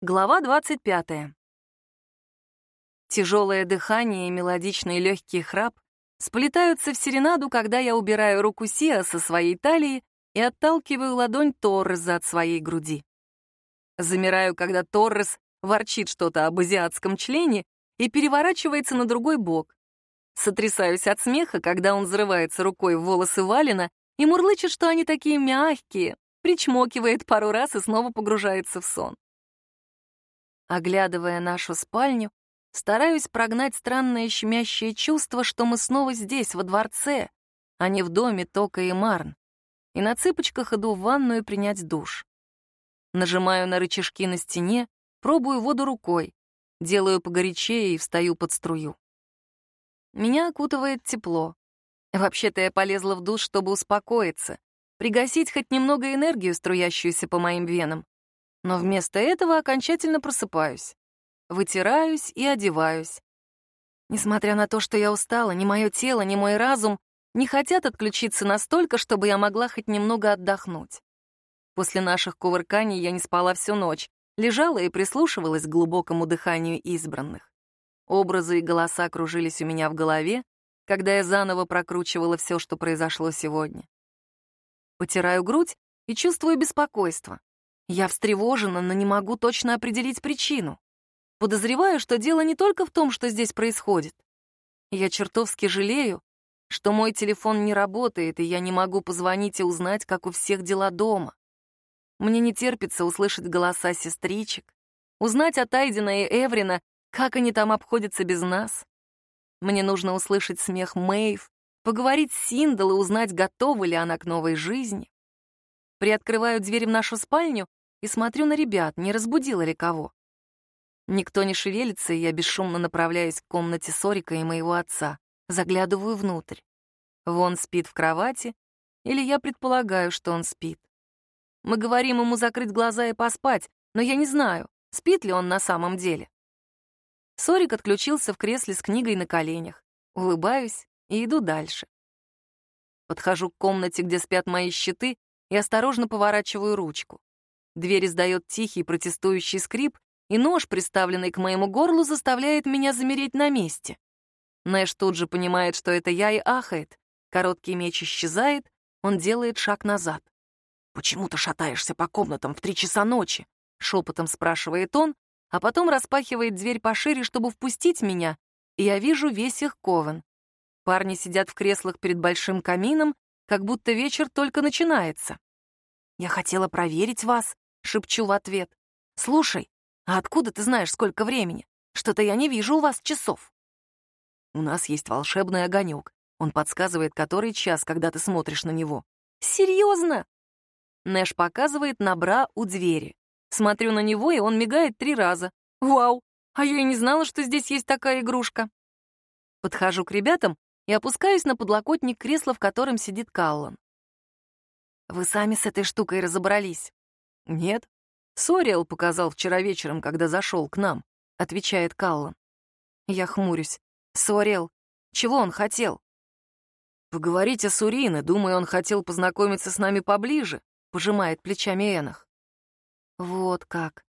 Глава 25. Тяжелое дыхание и мелодичный легкий храп сплетаются в серенаду, когда я убираю руку Сиа со своей талии и отталкиваю ладонь Торреса от своей груди. Замираю, когда Торрес ворчит что-то об азиатском члене и переворачивается на другой бок. Сотрясаюсь от смеха, когда он взрывается рукой в волосы Валина и мурлычет, что они такие мягкие, причмокивает пару раз и снова погружается в сон. Оглядывая нашу спальню, стараюсь прогнать странное щемящее чувство, что мы снова здесь, во дворце, а не в доме Тока и Марн, и на цыпочках иду в ванную принять душ. Нажимаю на рычажки на стене, пробую воду рукой, делаю погорячее и встаю под струю. Меня окутывает тепло. Вообще-то я полезла в душ, чтобы успокоиться, пригасить хоть немного энергию, струящуюся по моим венам. Но вместо этого окончательно просыпаюсь. Вытираюсь и одеваюсь. Несмотря на то, что я устала, ни мое тело, ни мой разум не хотят отключиться настолько, чтобы я могла хоть немного отдохнуть. После наших кувырканий я не спала всю ночь, лежала и прислушивалась к глубокому дыханию избранных. Образы и голоса кружились у меня в голове, когда я заново прокручивала все, что произошло сегодня. Потираю грудь и чувствую беспокойство. Я встревожена, но не могу точно определить причину. Подозреваю, что дело не только в том, что здесь происходит. Я чертовски жалею, что мой телефон не работает, и я не могу позвонить и узнать, как у всех дела дома. Мне не терпится услышать голоса сестричек, узнать от Айдена и Эврина, как они там обходятся без нас. Мне нужно услышать смех Мэйв, поговорить с Синдал и узнать, готова ли она к новой жизни. Приоткрываю дверь в нашу спальню и смотрю на ребят, не разбудила ли кого. Никто не шевелится, и я бесшумно направляюсь к комнате Сорика и моего отца. Заглядываю внутрь. Вон спит в кровати, или я предполагаю, что он спит. Мы говорим ему закрыть глаза и поспать, но я не знаю, спит ли он на самом деле. Сорик отключился в кресле с книгой на коленях. Улыбаюсь и иду дальше. Подхожу к комнате, где спят мои щиты, и осторожно поворачиваю ручку. Дверь издает тихий протестующий скрип, и нож, приставленный к моему горлу, заставляет меня замереть на месте. Нэш тут же понимает, что это я, и ахает. Короткий меч исчезает, он делает шаг назад. «Почему ты шатаешься по комнатам в три часа ночи?» — шепотом спрашивает он, а потом распахивает дверь пошире, чтобы впустить меня, и я вижу весь их ковен. Парни сидят в креслах перед большим камином, как будто вечер только начинается. «Я хотела проверить вас», шепчу в ответ. «Слушай, а откуда ты знаешь, сколько времени? Что-то я не вижу у вас часов». «У нас есть волшебный огонек. Он подсказывает, который час, когда ты смотришь на него». «Серьезно?» Нэш показывает на бра у двери. Смотрю на него, и он мигает три раза. «Вау! А я и не знала, что здесь есть такая игрушка». Подхожу к ребятам и опускаюсь на подлокотник кресла, в котором сидит Каллан. «Вы сами с этой штукой разобрались?» «Нет. Сориэл показал вчера вечером, когда зашел к нам», — отвечает Каллан. Я хмурюсь. «Сориэл, чего он хотел?» «Поговорить о Сурине. Думаю, он хотел познакомиться с нами поближе», — пожимает плечами Энах. «Вот как.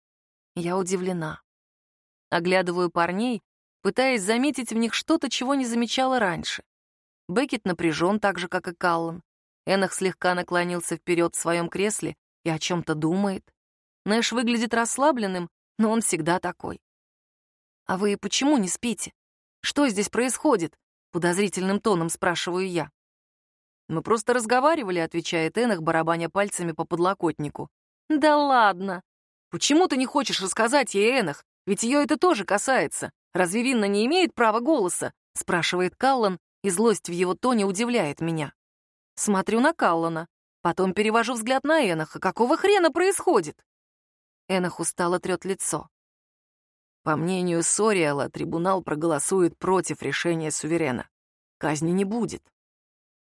Я удивлена. Оглядываю парней, пытаясь заметить в них что-то, чего не замечала раньше. Беккет напряжен так же, как и Каллан. Энах слегка наклонился вперед в своем кресле и о чем-то думает. Нэш выглядит расслабленным, но он всегда такой. «А вы почему не спите? Что здесь происходит?» — подозрительным тоном спрашиваю я. «Мы просто разговаривали», — отвечает Энах, барабаня пальцами по подлокотнику. «Да ладно! Почему ты не хочешь рассказать ей, Энах? Ведь ее это тоже касается. Разве Винна не имеет права голоса?» — спрашивает Каллан, и злость в его тоне удивляет меня. Смотрю на Каллана. Потом перевожу взгляд на Эноха. Какого хрена происходит? Энох устало трет лицо. По мнению Сориала, трибунал проголосует против решения суверена. Казни не будет.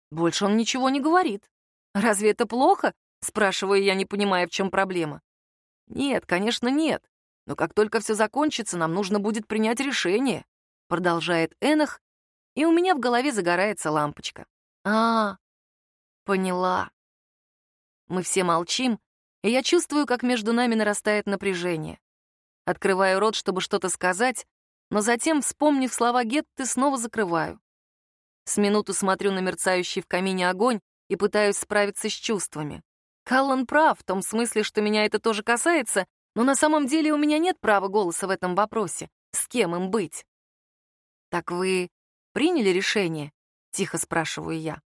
Больше он ничего не говорит. Разве это плохо? Спрашиваю я, не понимая, в чем проблема. Нет, конечно, нет. Но как только все закончится, нам нужно будет принять решение. Продолжает Энох, и у меня в голове загорается лампочка. А, поняла. Мы все молчим, и я чувствую, как между нами нарастает напряжение. Открываю рот, чтобы что-то сказать, но затем, вспомнив слова Гетты, снова закрываю. С минуту смотрю на мерцающий в камине огонь и пытаюсь справиться с чувствами. Каллан прав в том смысле, что меня это тоже касается, но на самом деле у меня нет права голоса в этом вопросе. С кем им быть? «Так вы приняли решение?» — тихо спрашиваю я.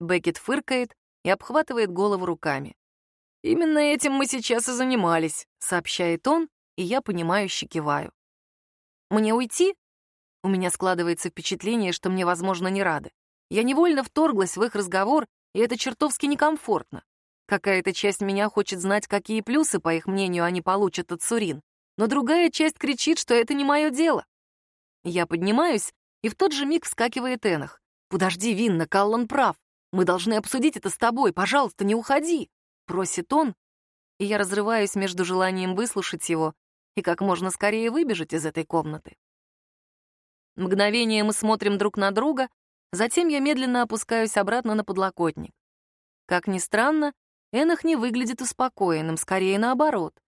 Беккет фыркает и обхватывает голову руками. «Именно этим мы сейчас и занимались», — сообщает он, и я понимающе киваю. «Мне уйти?» У меня складывается впечатление, что мне, возможно, не рады. Я невольно вторглась в их разговор, и это чертовски некомфортно. Какая-то часть меня хочет знать, какие плюсы, по их мнению, они получат от Сурин, но другая часть кричит, что это не мое дело. Я поднимаюсь, и в тот же миг вскакивает Энах. «Подожди, Винна, Каллан прав. Мы должны обсудить это с тобой. Пожалуйста, не уходи!» — просит он, и я разрываюсь между желанием выслушать его и как можно скорее выбежать из этой комнаты. Мгновение мы смотрим друг на друга, затем я медленно опускаюсь обратно на подлокотник. Как ни странно, Энах не выглядит успокоенным, скорее наоборот.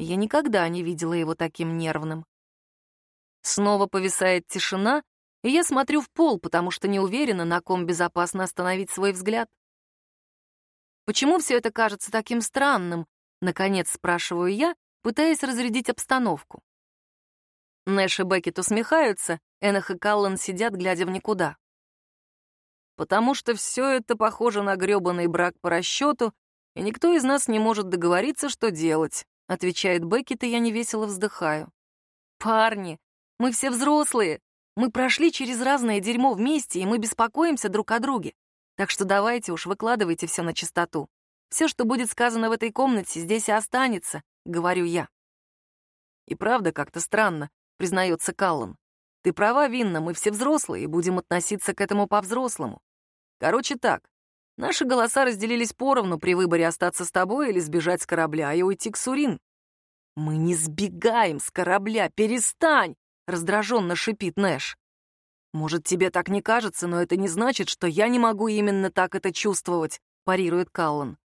Я никогда не видела его таким нервным. Снова повисает тишина, и я смотрю в пол, потому что не уверена, на ком безопасно остановить свой взгляд. «Почему все это кажется таким странным?» — наконец спрашиваю я, пытаясь разрядить обстановку. Нэш и Беккет усмехаются, Энах и Каллан сидят, глядя в никуда. «Потому что все это похоже на грёбаный брак по расчету, и никто из нас не может договориться, что делать», — отвечает Беккет, и я невесело вздыхаю. «Парни, мы все взрослые. Мы прошли через разное дерьмо вместе, и мы беспокоимся друг о друге. Так что давайте уж выкладывайте все на чистоту. Все, что будет сказано в этой комнате, здесь и останется», — говорю я. «И правда как-то странно», — признается Каллан. «Ты права, Винна, мы все взрослые и будем относиться к этому по-взрослому. Короче так, Наши голоса разделились поровну при выборе остаться с тобой или сбежать с корабля и уйти к Сурин. «Мы не сбегаем с корабля, перестань!» — раздраженно шипит Нэш. «Может, тебе так не кажется, но это не значит, что я не могу именно так это чувствовать», — парирует Каллан.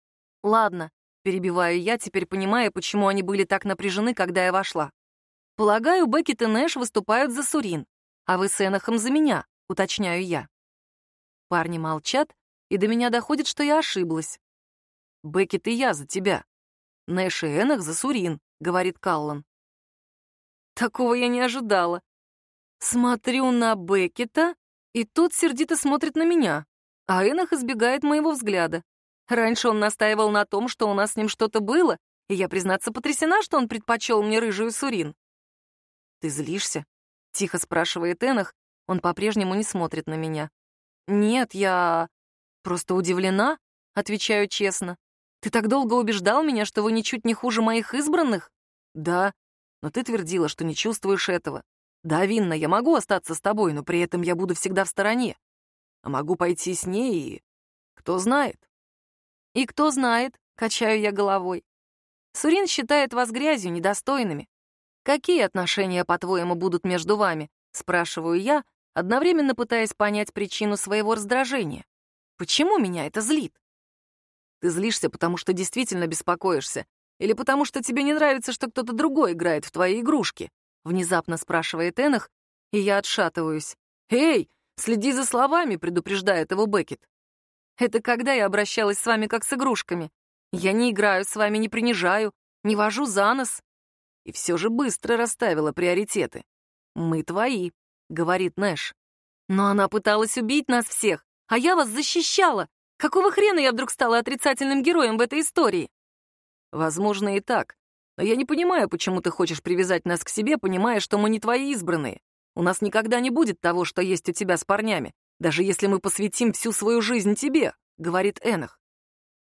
«Ладно», — перебиваю я, теперь понимая, почему они были так напряжены, когда я вошла. «Полагаю, Беккет и Нэш выступают за Сурин, а вы с Энохом за меня», — уточняю я. Парни молчат, и до меня доходит, что я ошиблась. «Беккет и я за тебя. Нэш и Энах за Сурин», — говорит Каллан. Такого я не ожидала. Смотрю на Беккета, и тот сердито смотрит на меня, а Энах избегает моего взгляда. Раньше он настаивал на том, что у нас с ним что-то было, и я, признаться, потрясена, что он предпочел мне рыжую Сурин. «Ты злишься?» — тихо спрашивает Энах. Он по-прежнему не смотрит на меня. «Нет, я... «Просто удивлена», — отвечаю честно. «Ты так долго убеждал меня, что вы ничуть не хуже моих избранных?» «Да, но ты твердила, что не чувствуешь этого. Да, Винна, я могу остаться с тобой, но при этом я буду всегда в стороне. А могу пойти с ней и... Кто знает?» «И кто знает?» — качаю я головой. «Сурин считает вас грязью, недостойными. Какие отношения, по-твоему, будут между вами?» — спрашиваю я, одновременно пытаясь понять причину своего раздражения. Почему меня это злит? Ты злишься, потому что действительно беспокоишься, или потому что тебе не нравится, что кто-то другой играет в твои игрушки? Внезапно спрашивает Энах, и я отшатываюсь. «Эй, следи за словами», — предупреждает его Беккет. «Это когда я обращалась с вами как с игрушками? Я не играю с вами, не принижаю, не вожу за нос». И все же быстро расставила приоритеты. «Мы твои», — говорит Нэш. «Но она пыталась убить нас всех а я вас защищала. Какого хрена я вдруг стала отрицательным героем в этой истории? Возможно, и так. Но я не понимаю, почему ты хочешь привязать нас к себе, понимая, что мы не твои избранные. У нас никогда не будет того, что есть у тебя с парнями, даже если мы посвятим всю свою жизнь тебе», — говорит Энах.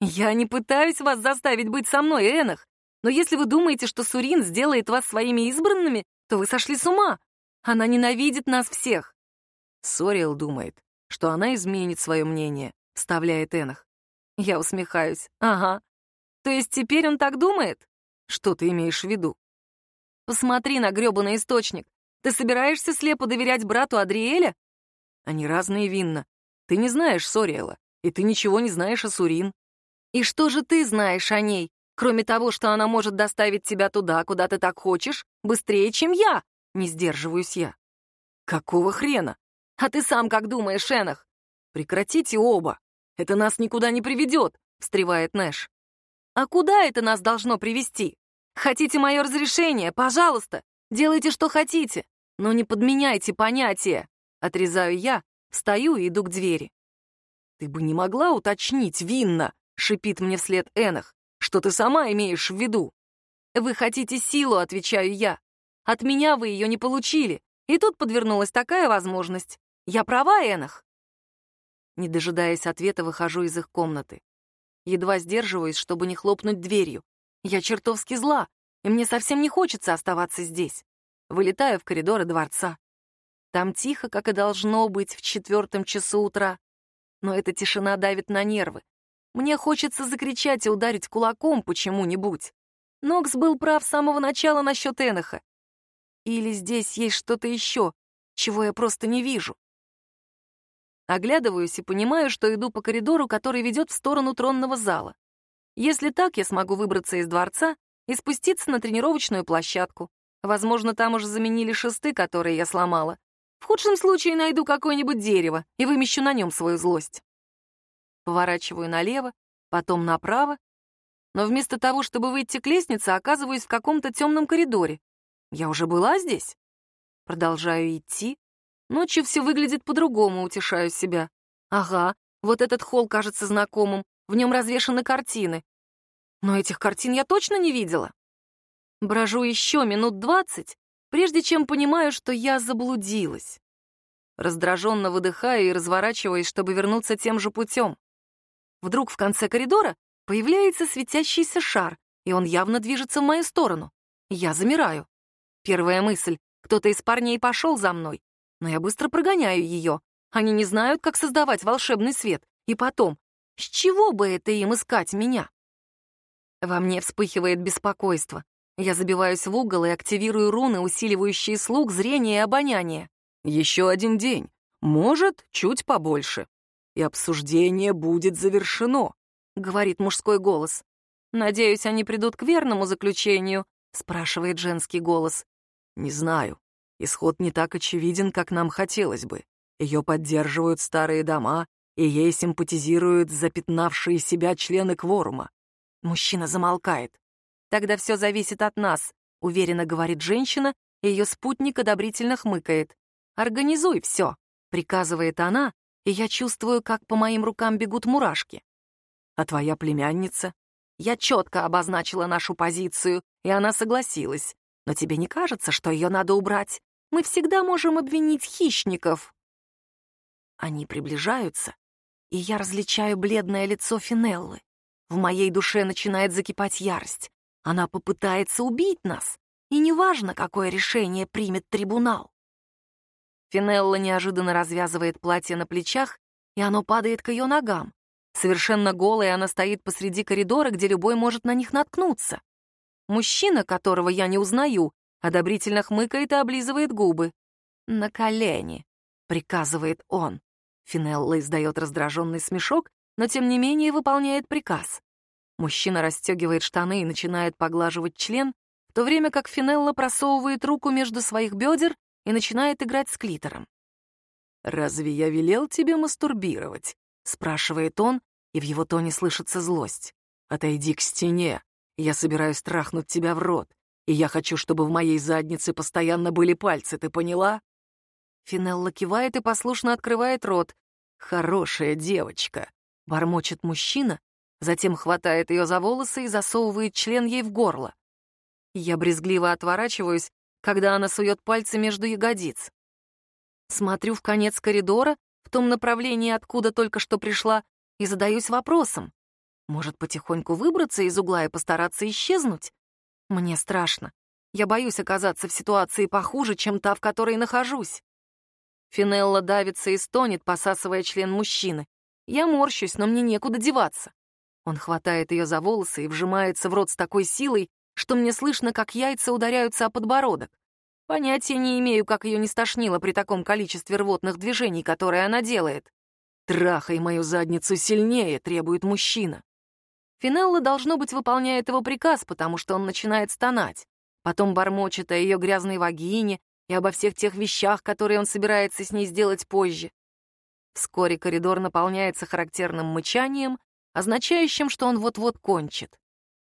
«Я не пытаюсь вас заставить быть со мной, Энах. Но если вы думаете, что Сурин сделает вас своими избранными, то вы сошли с ума. Она ненавидит нас всех». Сориэл думает, что она изменит свое мнение, вставляет Энах. Я усмехаюсь. Ага. То есть теперь он так думает? Что ты имеешь в виду? Посмотри на грёбаный источник. Ты собираешься слепо доверять брату Адриэля? Они разные винна. Ты не знаешь Сориэла, и ты ничего не знаешь о Сурин. И что же ты знаешь о ней, Кроме того, что она может доставить тебя туда, куда ты так хочешь, быстрее, чем я. Не сдерживаюсь я. Какого хрена? А ты сам как думаешь, Энах? Прекратите оба. Это нас никуда не приведет, встревает Нэш. А куда это нас должно привести? Хотите мое разрешение? Пожалуйста, делайте, что хотите. Но не подменяйте понятия. Отрезаю я, встаю и иду к двери. Ты бы не могла уточнить, Винна, шипит мне вслед Энах. Что ты сама имеешь в виду? Вы хотите силу, отвечаю я. От меня вы ее не получили. И тут подвернулась такая возможность. Я права, Энах? Не дожидаясь ответа, выхожу из их комнаты. Едва сдерживаюсь, чтобы не хлопнуть дверью. Я чертовски зла, и мне совсем не хочется оставаться здесь. Вылетаю в коридоры дворца. Там тихо, как и должно быть в четвертом часу утра. Но эта тишина давит на нервы. Мне хочется закричать и ударить кулаком почему-нибудь. Нокс был прав с самого начала насчет Эноха. Или здесь есть что-то еще, чего я просто не вижу. Оглядываюсь и понимаю, что иду по коридору, который ведет в сторону тронного зала. Если так, я смогу выбраться из дворца и спуститься на тренировочную площадку. Возможно, там уже заменили шесты, которые я сломала. В худшем случае найду какое-нибудь дерево и вымещу на нем свою злость. Поворачиваю налево, потом направо, но вместо того, чтобы выйти к лестнице, оказываюсь в каком-то темном коридоре. Я уже была здесь? Продолжаю идти. Ночью все выглядит по-другому, утешаю себя. Ага, вот этот холл кажется знакомым, в нем развешаны картины. Но этих картин я точно не видела. Брожу еще минут двадцать, прежде чем понимаю, что я заблудилась. Раздраженно выдыхаю и разворачиваюсь, чтобы вернуться тем же путем. Вдруг в конце коридора появляется светящийся шар, и он явно движется в мою сторону. Я замираю. Первая мысль — кто-то из парней пошел за мной, но я быстро прогоняю ее. Они не знают, как создавать волшебный свет. И потом, с чего бы это им искать меня? Во мне вспыхивает беспокойство. Я забиваюсь в угол и активирую руны, усиливающие слух, зрение и обоняние. Еще один день. Может, чуть побольше и обсуждение будет завершено», — говорит мужской голос. «Надеюсь, они придут к верному заключению», — спрашивает женский голос. «Не знаю. Исход не так очевиден, как нам хотелось бы. Ее поддерживают старые дома, и ей симпатизируют запятнавшие себя члены кворума». Мужчина замолкает. «Тогда все зависит от нас», — уверенно говорит женщина, и ее спутник одобрительно хмыкает. «Организуй все», — приказывает она, и я чувствую, как по моим рукам бегут мурашки. А твоя племянница? Я четко обозначила нашу позицию, и она согласилась. Но тебе не кажется, что ее надо убрать? Мы всегда можем обвинить хищников. Они приближаются, и я различаю бледное лицо Финеллы. В моей душе начинает закипать ярость. Она попытается убить нас, и неважно, какое решение примет трибунал. Финелла неожиданно развязывает платье на плечах, и оно падает к ее ногам. Совершенно голая она стоит посреди коридора, где любой может на них наткнуться. Мужчина, которого я не узнаю, одобрительно хмыкает и облизывает губы. «На колени», — приказывает он. Финелла издает раздраженный смешок, но тем не менее выполняет приказ. Мужчина расстегивает штаны и начинает поглаживать член, в то время как Финелла просовывает руку между своих бедер и начинает играть с клитором. «Разве я велел тебе мастурбировать?» — спрашивает он, и в его тоне слышится злость. «Отойди к стене. Я собираюсь трахнуть тебя в рот, и я хочу, чтобы в моей заднице постоянно были пальцы, ты поняла?» Финелла кивает и послушно открывает рот. «Хорошая девочка», — бормочет мужчина, затем хватает ее за волосы и засовывает член ей в горло. Я брезгливо отворачиваюсь, когда она сует пальцы между ягодиц. Смотрю в конец коридора, в том направлении, откуда только что пришла, и задаюсь вопросом. Может, потихоньку выбраться из угла и постараться исчезнуть? Мне страшно. Я боюсь оказаться в ситуации похуже, чем та, в которой нахожусь. Финелла давится и стонет, посасывая член мужчины. Я морщусь, но мне некуда деваться. Он хватает ее за волосы и вжимается в рот с такой силой, что мне слышно, как яйца ударяются о подбородок. Понятия не имею, как ее не стошнило при таком количестве рвотных движений, которые она делает. «Трахай мою задницу сильнее», — требует мужчина. Финелла, должно быть, выполняет его приказ, потому что он начинает стонать. Потом бормочет о ее грязной вагине и обо всех тех вещах, которые он собирается с ней сделать позже. Вскоре коридор наполняется характерным мычанием, означающим, что он вот-вот кончит.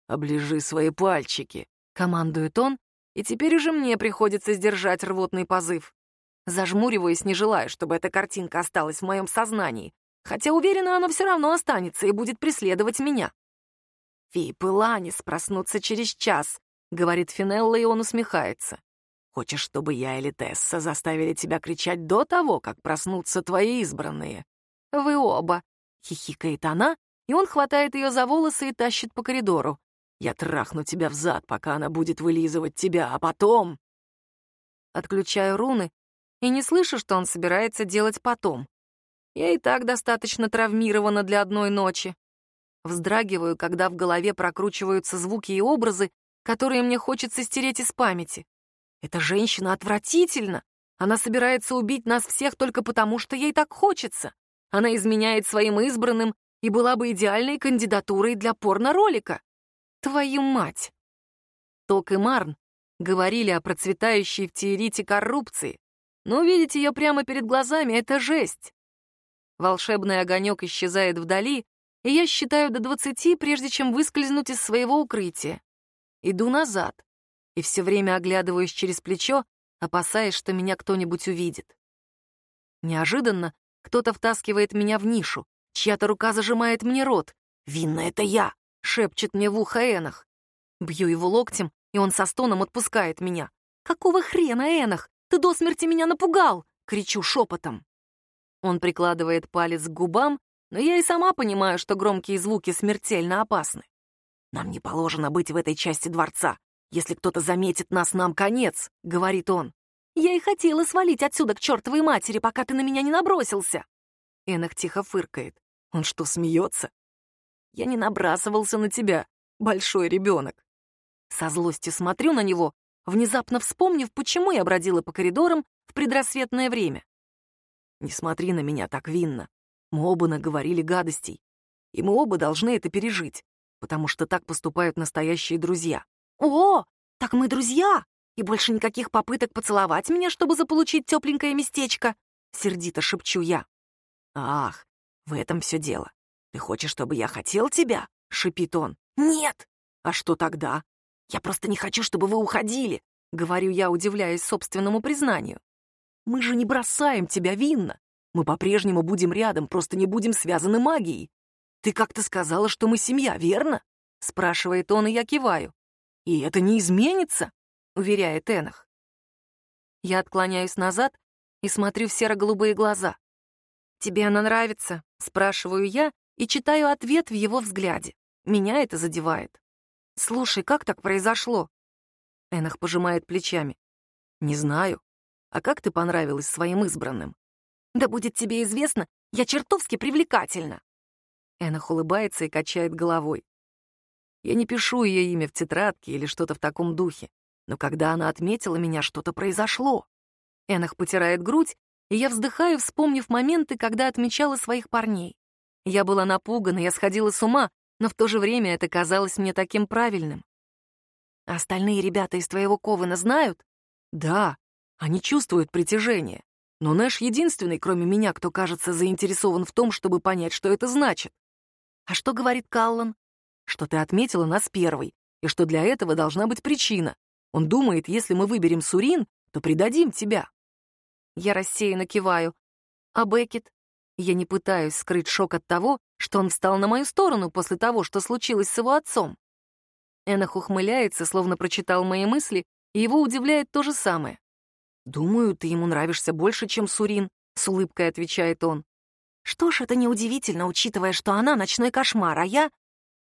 «Оближи свои пальчики», — командует он, и теперь уже мне приходится сдержать рвотный позыв. Зажмуриваясь, не желая, чтобы эта картинка осталась в моем сознании, хотя уверена, она все равно останется и будет преследовать меня. «Фип и Ланис проснутся через час», — говорит Финелла, и он усмехается. «Хочешь, чтобы я или Тесса заставили тебя кричать до того, как проснутся твои избранные?» «Вы оба», — хихикает она, и он хватает ее за волосы и тащит по коридору. «Я трахну тебя взад, пока она будет вылизывать тебя, а потом...» Отключаю руны и не слышу, что он собирается делать потом. Я и так достаточно травмирована для одной ночи. Вздрагиваю, когда в голове прокручиваются звуки и образы, которые мне хочется стереть из памяти. Эта женщина отвратительна. Она собирается убить нас всех только потому, что ей так хочется. Она изменяет своим избранным и была бы идеальной кандидатурой для порно-ролика. Твою мать! Ток и Марн говорили о процветающей в Тиерите коррупции, но увидеть ее прямо перед глазами — это жесть. Волшебный огонек исчезает вдали, и я считаю до двадцати, прежде чем выскользнуть из своего укрытия. Иду назад и все время оглядываюсь через плечо, опасаясь, что меня кто-нибудь увидит. Неожиданно кто-то втаскивает меня в нишу, чья-то рука зажимает мне рот. «Винна, это я!» — шепчет мне в ухо Энах. Бью его локтем, и он со стоном отпускает меня. «Какого хрена, Энах? Ты до смерти меня напугал!» — кричу шепотом. Он прикладывает палец к губам, но я и сама понимаю, что громкие звуки смертельно опасны. «Нам не положено быть в этой части дворца. Если кто-то заметит нас, нам конец», — говорит он. «Я и хотела свалить отсюда к чертовой матери, пока ты на меня не набросился». Энах тихо фыркает. «Он что, смеется?» «Я не набрасывался на тебя, большой ребенок». Со злостью смотрю на него, внезапно вспомнив, почему я бродила по коридорам в предрассветное время. «Не смотри на меня так винно. Мы оба наговорили гадостей. И мы оба должны это пережить, потому что так поступают настоящие друзья. «О, так мы друзья! И больше никаких попыток поцеловать меня, чтобы заполучить тепленькое местечко!» — сердито шепчу я. «Ах, в этом все дело. Ты хочешь, чтобы я хотел тебя?» — шипит он. «Нет!» «А что тогда?» «Я просто не хочу, чтобы вы уходили», — говорю я, удивляясь собственному признанию. «Мы же не бросаем тебя, Винна. Мы по-прежнему будем рядом, просто не будем связаны магией. Ты как-то сказала, что мы семья, верно?» — спрашивает он, и я киваю. «И это не изменится», — уверяет Энах. Я отклоняюсь назад и смотрю в серо-голубые глаза. «Тебе она нравится?» — спрашиваю я и читаю ответ в его взгляде. Меня это задевает. «Слушай, как так произошло?» Энах пожимает плечами. «Не знаю. А как ты понравилась своим избранным?» Да будет тебе известно, я чертовски привлекательна. Энах улыбается и качает головой. Я не пишу ее имя в тетрадке или что-то в таком духе, но когда она отметила меня, что-то произошло. Энах потирает грудь, и я вздыхаю, вспомнив моменты, когда отмечала своих парней. Я была напугана, я сходила с ума, но в то же время это казалось мне таким правильным. остальные ребята из твоего Кована знают? Да, они чувствуют притяжение. Но Нэш единственный, кроме меня, кто кажется заинтересован в том, чтобы понять, что это значит. А что говорит Каллан? Что ты отметила нас первой, и что для этого должна быть причина. Он думает, если мы выберем Сурин, то предадим тебя. Я рассеянно киваю. А Беккет? Я не пытаюсь скрыть шок от того, что он встал на мою сторону после того, что случилось с его отцом. Энах ухмыляется, словно прочитал мои мысли, и его удивляет то же самое. «Думаю, ты ему нравишься больше, чем Сурин», — с улыбкой отвечает он. «Что ж, это неудивительно, учитывая, что она ночной кошмар, а я...»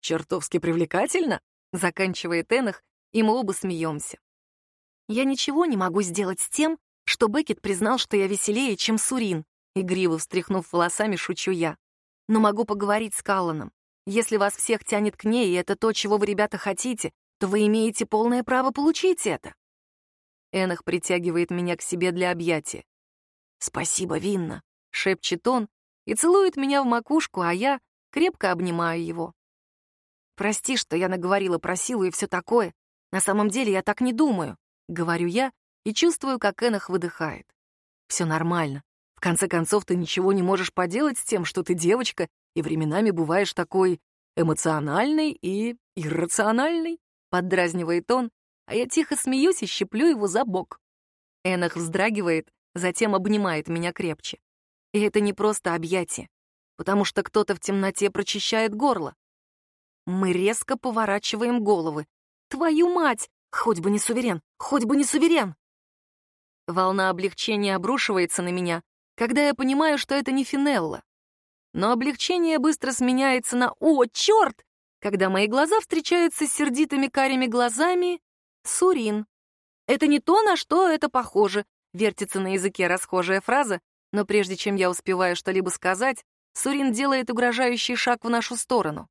«Чертовски привлекательно», — заканчивает Энах, и мы оба смеемся. «Я ничего не могу сделать с тем, что Беккет признал, что я веселее, чем Сурин», — игриво встряхнув волосами, шучу я. «Но могу поговорить с Калланом. Если вас всех тянет к ней, и это то, чего вы, ребята, хотите, то вы имеете полное право получить это». Энах притягивает меня к себе для объятия. «Спасибо, Винна», — шепчет он и целует меня в макушку, а я крепко обнимаю его. Прости, что я наговорила про силу и все такое. На самом деле я так не думаю», — говорю я и чувствую, как Энах выдыхает. «Все нормально. В конце концов, ты ничего не можешь поделать с тем, что ты девочка, и временами бываешь такой эмоциональный и иррациональный», — поддразнивает он, а я тихо смеюсь и щеплю его за бок. Энах вздрагивает, затем обнимает меня крепче. И это не просто объятие, потому что кто-то в темноте прочищает горло. Мы резко поворачиваем головы. Твою мать! Хоть бы не суверен! Хоть бы не суверен! Волна облегчения обрушивается на меня, когда я понимаю, что это не Финелла. Но облегчение быстро сменяется на «О, черт!», когда мои глаза встречаются с сердитыми карими глазами Сурин. Это не то, на что это похоже, вертится на языке расхожая фраза, но прежде чем я успеваю что-либо сказать, Сурин делает угрожающий шаг в нашу сторону.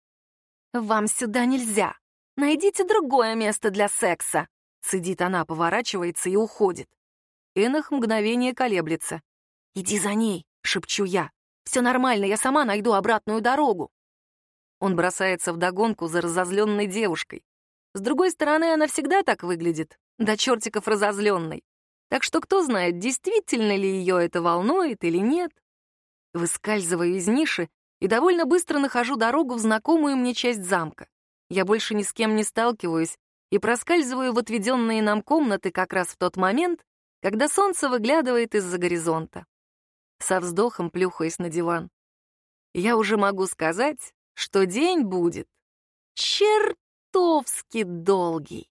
«Вам сюда нельзя. Найдите другое место для секса», — цедит она, поворачивается и уходит. Энах мгновение колеблется. «Иди за ней», — шепчу я. «Все нормально, я сама найду обратную дорогу». Он бросается вдогонку за разозленной девушкой. С другой стороны, она всегда так выглядит, до чертиков разозленной. Так что кто знает, действительно ли ее это волнует или нет. Выскальзываю из ниши и довольно быстро нахожу дорогу в знакомую мне часть замка. Я больше ни с кем не сталкиваюсь и проскальзываю в отведенные нам комнаты как раз в тот момент, когда солнце выглядывает из-за горизонта. Со вздохом плюхаясь на диван. Я уже могу сказать, что день будет черт чертовски долгий.